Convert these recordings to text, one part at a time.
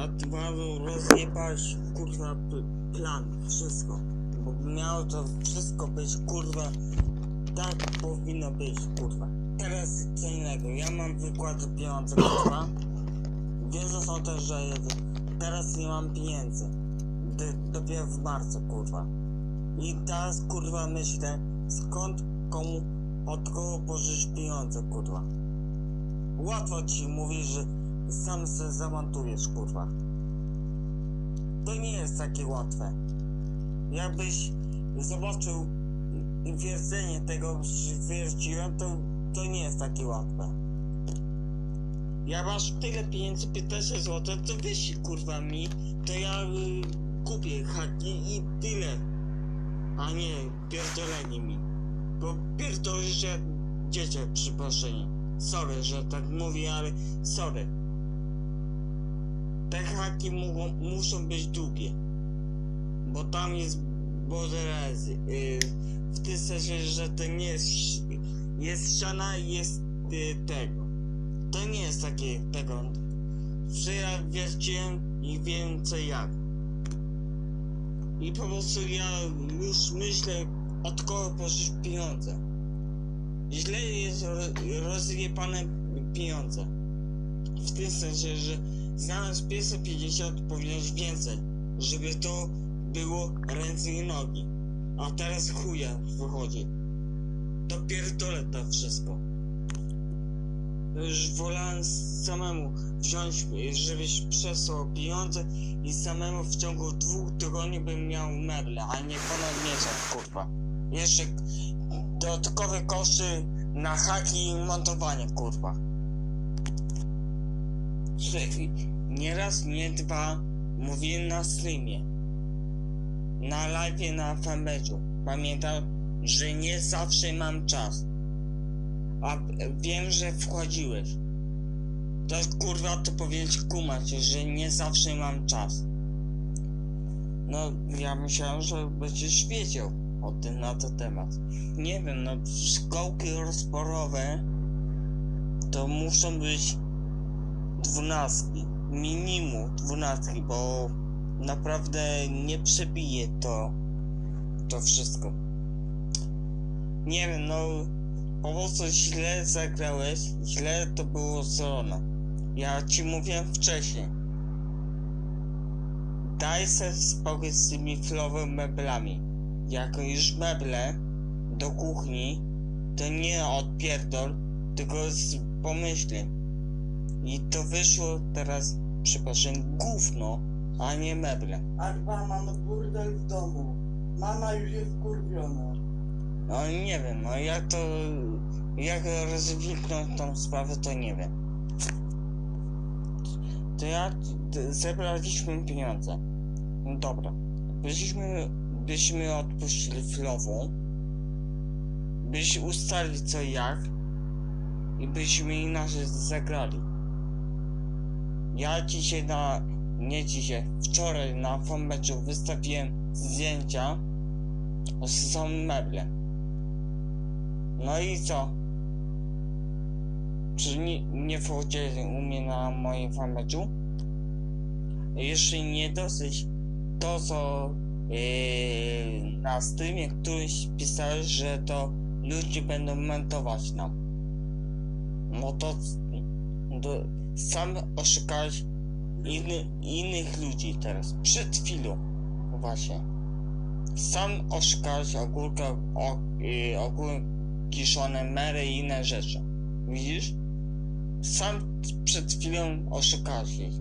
A dwa rozjebać kurwa plan, wszystko. Bo miało to wszystko być kurwa tak powinno być kurwa. Teraz co innego, ja mam wykład pieniądze kurwa. Wiedzą są też, że teraz nie mam pieniędzy. D- dopiero w marcu kurwa. I teraz kurwa myślę, skąd komu, od kogo pożyczyć pieniądze kurwa. Łatwo ci mówić, że sam se zamontujesz kurwa. To nie jest takie łatwe. Jakbyś zobaczył wierdzenie tego, że wierciłem, to, to nie jest takie łatwe. Jak masz tyle pieniędzy, 15 zł, to wyślij kurwa mi, to ja y, kupię haki i tyle. A nie pierdolenie mi. Bo pierdolisz jak dzieciak przy proszeniu. Sorry, że tak mówię, ale sorry. Te haki mogą, muszą być długie. Bo tam jest borderlands. Yy, w tym sensie, że to nie jest jest ściana jest y, tego. To nie jest takie tego. Że ja i wiem co jak. I po prostu ja już myślę od kogo pożyczyć pieniądze. Źle jest ro- rozjebane pieniądze. W tym sensie, że zamiast 550 powinieneś więcej, żeby to było ręce i nogi. A teraz chuja wychodzi. To pierdolę to wszystko. Już wolałem samemu wziąć, żebyś przesłał pieniądze i samemu w ciągu dwóch tygodni bym miał meble, a nie ponad miesiąc, kurwa. Jeszcze dodatkowe koszty na haki i montowanie, kurwa. Że Nie raz, nie dwa mówiłem na streamie. Na live na fanpage'u. Pamiętam, że nie zawsze mam czas. A wiem, że wchodziłeś. To kurwa to powinieneś kumać, że nie zawsze mam czas. No, ja myślałem, że będziesz wiedział o tym na to temat. Nie wiem, no szkołki rozporowe to muszą być dwunastki. Minimum dwunastki, bo naprawdę nie przebije to to wszystko. Nie wiem, no po prostu źle zagrałeś, źle to było zrobione. Ja ci mówiłem wcześniej. Daj sobie spokój z tymi filowymi meblami. Jako już meble do kuchni, to nie odpierdol, tylko z pomyśleń. I to wyszło teraz, przepraszam, gówno, a nie meble. Akwa mamy burdel w domu. Mama już jest kurwiona. No nie wiem, no jak to, jak rozwiknąć tą sprawę, to nie wiem. To ja, zebraliśmy pieniądze. No dobra, byśmy, byśmy odpuścili flową, byśmy ustali co jak i byśmy inaczej zagrali. Ja dzisiaj na, nie dzisiaj, wczoraj na fanmeczu wystawiłem zdjęcia, są meble. No i co? Czy nie, nie wchodzicie u mnie na moim fanpage'u? Jeśli nie dosyć to, co yy, na streamie któryś pisałeś, że to ludzie będą mentować nam. No to, to sam oszukałeś inny, innych ludzi teraz. Przed chwilą właśnie. Sam oszukałeś ogórka, o, yy, ogórek kiszone mery i inne rzeczy. Widzisz? Sam przed chwilą oszukałeś ich.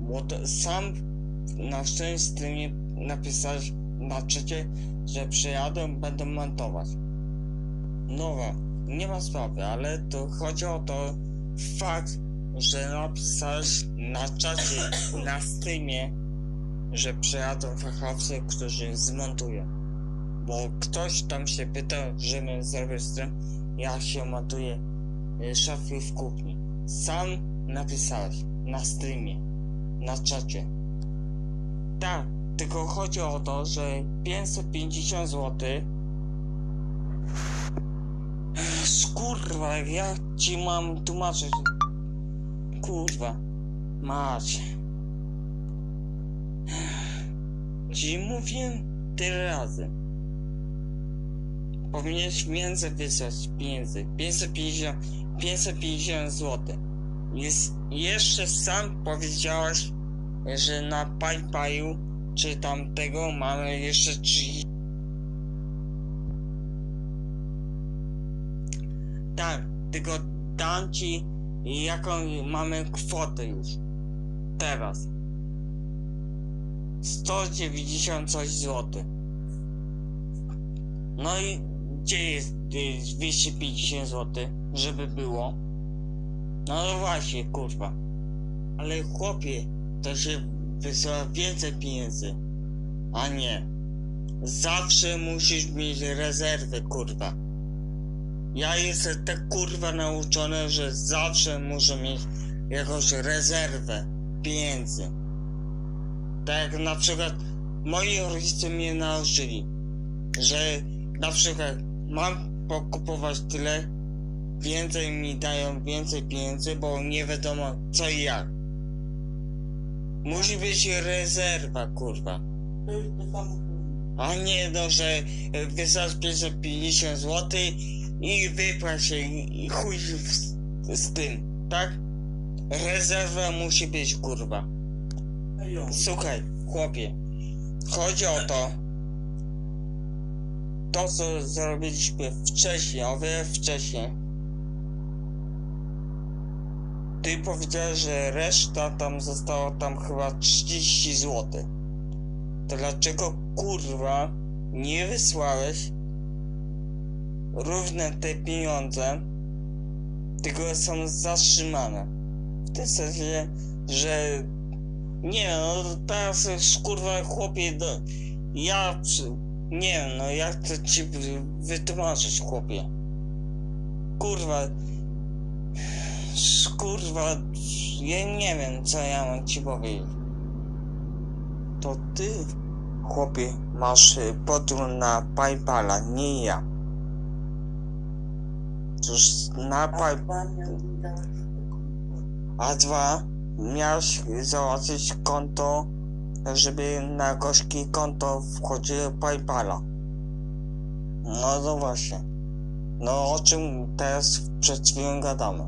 Bo to sam na swoim streamie napisałeś na czacie, że przyjadą, będą montować. Nowa, nie ma sprawy, ale to chodzi o to fakt, że napisałeś na czacie, na streamie, że przyjadą fachowcy, którzy zmontują. Bo ktoś tam się pytał, żebym zrobił stream, jak się montuje y, szafy w kuchni. Sam napisałeś na streamie, na czacie. Tak, tylko chodzi o to, że 550 zł Kurwa, jak ja ci mam tłumaczyć? Kurwa, macie. ci mówiłem tyle razy. Powinieneś więcej wysłać pieniędzy. 550, 550 zł. Jest, jeszcze sam powiedziałeś, że na PayPalu czy tamtego mamy jeszcze 30. Tak, tylko dam ci jaką mamy kwotę już. Teraz. 190 coś zł. No i gdzie jest y, 250 zł, żeby było? No, właśnie, kurwa. Ale chłopie, to się wysyła więcej pieniędzy. A nie. Zawsze musisz mieć rezerwę, kurwa. Ja jestem tak kurwa nauczony, że zawsze muszę mieć jakąś rezerwę pieniędzy. Tak jak na przykład moi rodzice mnie nauczyli, że na przykład mam pokupować tyle, więcej mi dają więcej pieniędzy, bo nie wiadomo co i jak. Musi być rezerwa, kurwa. To jest to samo. A nie no, że wysłać 550 zł i wypłać się i chuj z, z tym, tak? Rezerwa musi być, kurwa. Słuchaj, chłopie, chodzi o to, to co zrobiliśmy wcześniej, o wiele wcześniej, ty powiedziałeś, że reszta tam została tam chyba 30 zł. To dlaczego kurwa nie wysłałeś równe te pieniądze, tylko są zatrzymane? W tym sensie, że nie no, teraz już kurwa chłopie, do, ja nie wiem, no jak to ci wy- wytłumaczyć chłopie? Kurwa, kurwa, ja nie wiem co ja mam ci powiedzieć. To ty, chłopie, masz y, podróż na Paypala, nie ja. Cóż, na A dwa, miałeś załatwić konto, żeby na gorzkie konto wchodziło Paypala. No no właśnie. No o czym teraz przed chwilą gadamy.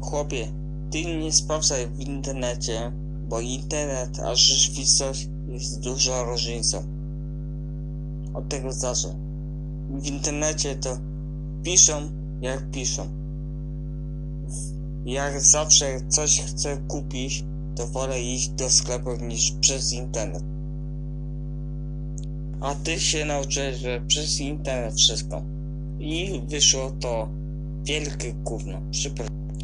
Chłopie, ty nie sprawdzaj w internecie, bo internet a rzeczywistość jest duża różnica. Od tego zacznę. W internecie to piszą jak piszą. Jak zawsze coś chcę kupić, to wolę iść do sklepu niż przez internet. A ty się nauczyłeś, że przez internet wszystko. I wyszło to wielkie gówno.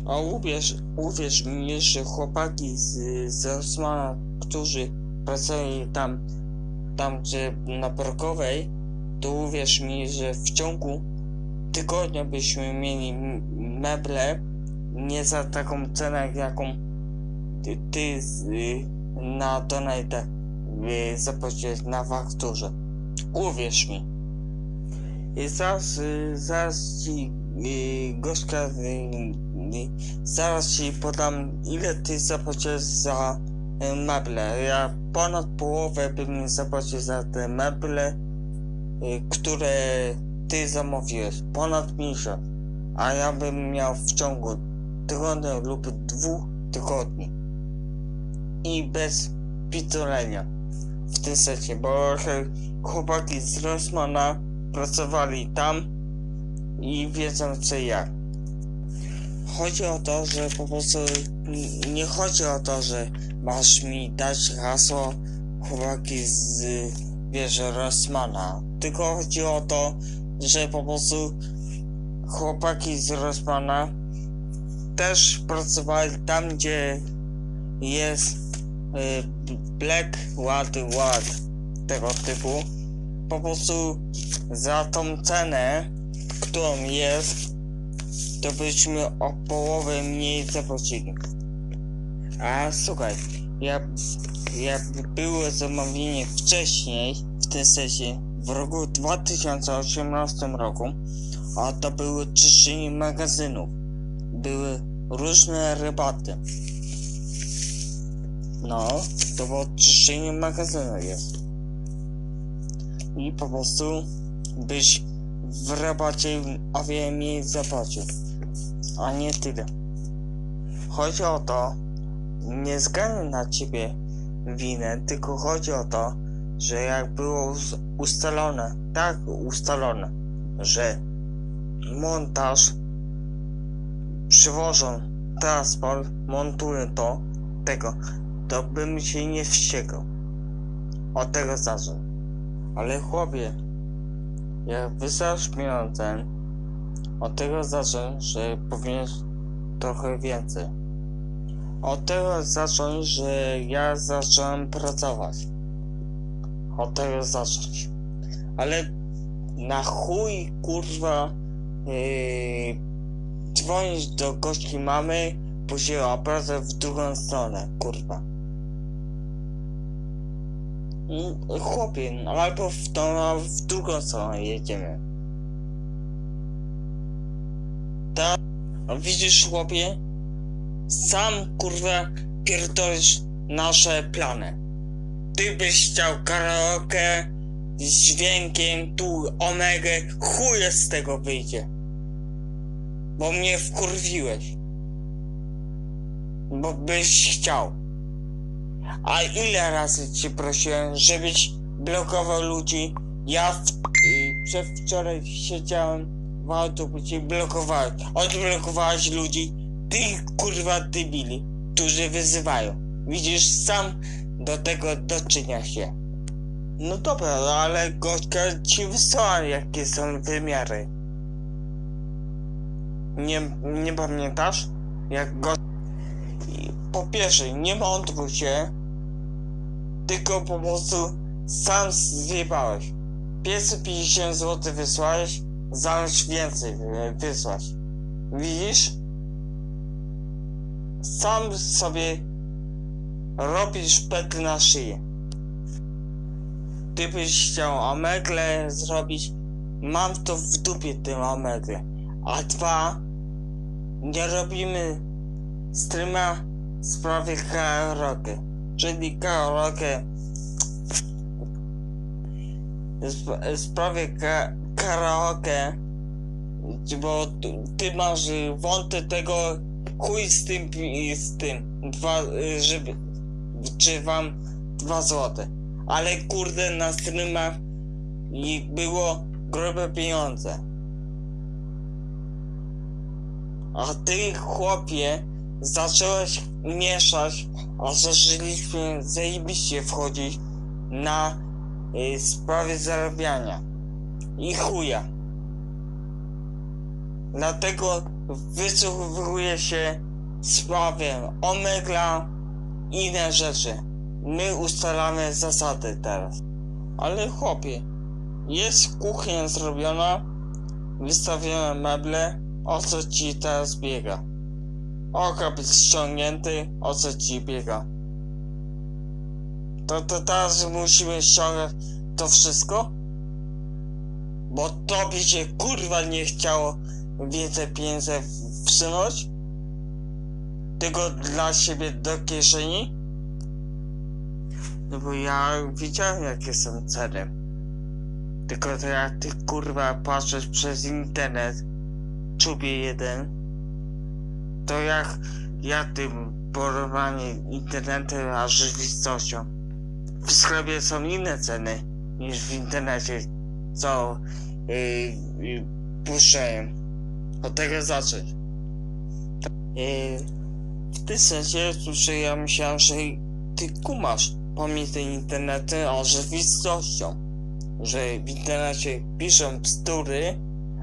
A uwierz, uwierz mi, że chłopaki z, z którzy pracowali tam, tam gdzie na Parkowej, to uwierz mi, że w ciągu tygodnia byśmy mieli meble nie za taką cenę, jaką ty, ty z, na donate y, zapłaciłeś na fakturze. Uwierz mi. I zaraz, y, zaraz ci y, Gośka, zaraz ci podam ile ty zapłaciłeś za meble. Ja ponad połowę bym zapłacił za te meble, które ty zamówiłeś. Ponad miesiąc. A ja bym miał w ciągu tygodnia lub dwóch tygodni. I bez pitolenia w tym sensie, bo chłopaki z Rossmana pracowali tam i wiedzą co i jak. Chodzi o to, że po prostu nie chodzi o to, że masz mi dać hasło chłopaki z wiesz Rossmana, tylko chodzi o to, że po prostu chłopaki z Rossmana też pracowali tam, gdzie jest y, Black White White tego typu. Po prostu za tą cenę, którą jest, to byśmy o połowę mniej zapłacili. A słuchaj, jak, jak było zamówienie wcześniej, w tym sensie w roku 2018 roku, a to były czyszczenie magazynów były różne rybaty. No, to bo czyszczenie magazynu jest. I po prostu byś w rabacie o wiele mniej zapłacił. A nie tyle. Chodzi o to, nie zganiam na ciebie winę, tylko chodzi o to, że jak było us- ustalone, tak ustalone, że montaż przywożą transport, montują to, tego, to bym się nie wściekał. Od tego zaczął. Ale chłopie, jak wysyłasz pieniądze, od tego zacząć, że powinieneś trochę więcej. Od tego zacząć, że ja zacząłem pracować. Od tego zacząć. Ale na chuj kurwa yy, dzwonić do gości mamy, później pracę w drugą stronę, kurwa. Mm, Chłopie, no albo w tą, a w drugą stronę jedziemy. Tak, widzisz chłopie? Sam kurwa pierdolisz nasze plany. Ty byś chciał karaoke z dźwiękiem, tu omegę, chuje z tego wyjdzie. Bo mnie wkurwiłeś. Bo byś chciał. A ile razy ci prosiłem, żebyś blokował ludzi? Ja w, y, przedwczoraj siedziałem w autobusie blokowałem. Odblokowałeś ludzi. Ty kurwa debili, którzy wyzywają. Widzisz, sam do tego doczynia się. No dobra, ale gośka ci wysłała jakie są wymiary. Nie, nie pamiętasz? Jak go... Po pierwsze, nie mądruj się, tylko po prostu sam zjebałeś. 550 zł wysłałeś, zamiast więcej wy- wysłać. Widzisz? Sam sobie robisz pety na szyję. Ty byś chciał omegle zrobić, mam to w dupie tym omegle. A dwa, nie robimy streama w sprawie karaoke. Czyli karaoke w sprawie ka karaoke, bo ty- masz wąty tego chuj z tym i z tym dwa, żeby czy wam dwa złote. Ale kurde na streamach i było grube pieniądze. A ty chłopie zacząłeś mieszać a zaczęliśmy zajebiście wchodzić na y, sprawie zarabiania. I chuja. Dlatego wysłuchuje się sprawę omegla inne rzeczy. My ustalamy zasady teraz. Ale chłopie, jest kuchnia zrobiona, wystawione meble, o co ci teraz biega? Okap ściągnięty, o co ci biega? To, to teraz musimy ściągać to wszystko? Bo tobie się kurwa nie chciało więcej pieniędzy wsunąć? Tylko dla siebie do kieszeni? No bo ja widziałem jakie są ceny. Tylko to jak ty kurwa patrzysz przez internet, czubie jeden, to jak ja tym porównanie internetem a rzeczywistością. W sklepie są inne ceny niż w internecie, co yy, yy, puszczają. Od tego zacząć. Yy, w tym sensie, że ja myślałem, że ty kumasz pomiędzy internetem a rzeczywistością. Że w internecie piszą bzdury,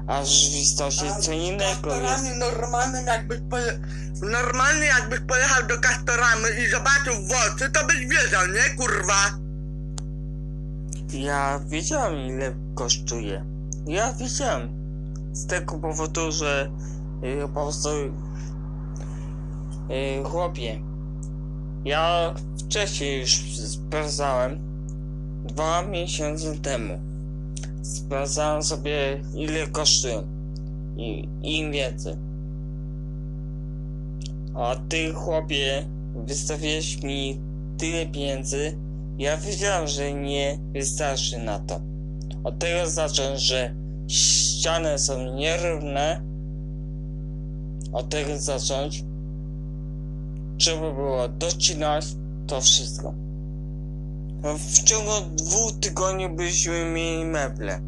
a w rzeczywistości co innego jest. normalnym jakbyś poje... Normalny jakbyś pojechał do Castoramy i zobaczył włosy, to byś wiedział, nie kurwa? Ja wiedziałem ile kosztuje. Ja wiedziałem. Z tego powodu, że y, po prostu y, chłopie. Ja wcześniej już sprawdzałem dwa miesiące temu. Sprawdzałem sobie ile kosztują. I im więcej. A ty chłopie wystawiłeś mi tyle pieniędzy, ja wiedziałem, że nie wystarczy na to. Od tego zacząć, że ściany są nierówne, od tego zacząć, trzeba było docinać to wszystko. No, W ciągu dwóch tygodni byśmy mieli meble.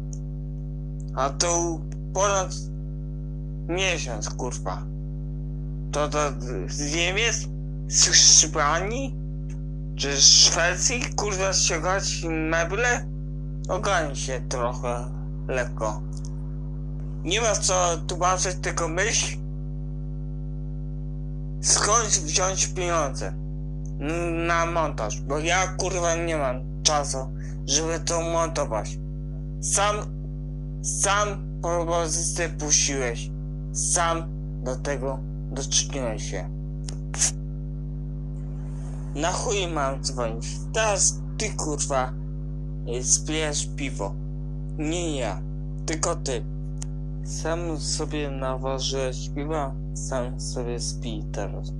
A to ponad miesiąc, kurwa. To to z Niemiec? Z Hiszpanii? Czy z Szwecji, kurwa, ściągać meble? Ogarnij się trochę lekko. Nie ma co tłumaczyć, tylko myśl. Skąd wziąć pieniądze? na montaż, bo ja kurwa nie mam czasu, żeby to montować. Sam, sam propozycję puściłeś. Sam do tego doczyniłeś się. Na chuj mam dzwonić. Teraz ty kurwa spijesz piwo. Nie ja, tylko ty. Sam sobie naważyłeś piwa, sam sobie spij teraz.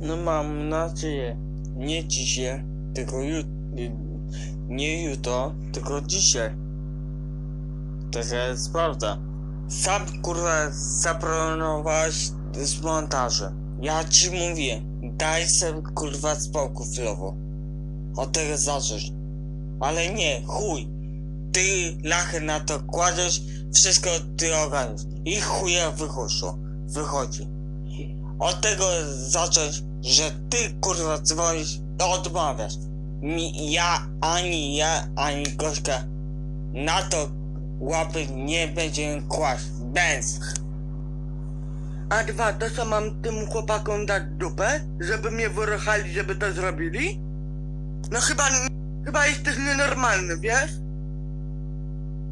No mam nadzieję, nie dzisiaj, tylko jut nie jutro, tylko dzisiaj. Taka jest prawda. Sam kurwa zaproponowałeś z. Ja ci mówię, daj sobie kurwa spokój chwilowo. Od tego zacząć. Ale nie, chuj. Ty lachę na to kładziesz, wszystko ty ogarniesz. I chuja wychodzą. Wychodzi. Od tego zacząć, że ty kurwa dzwonisz, odmawiasz. Mi, ja, ani ja, ani Gośka na to łapy nie będziemy kłaść. Bez. A dwa, to co mam tym chłopakom dać dupę, żeby mnie wyruchali, żeby to zrobili? No chyba, chyba jesteś nienormalny, wiesz?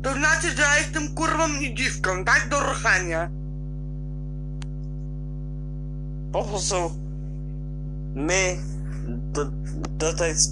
To znaczy, że ja jestem kurwą i dziwką, tak? Do ruchania. Po prostu my do, do tej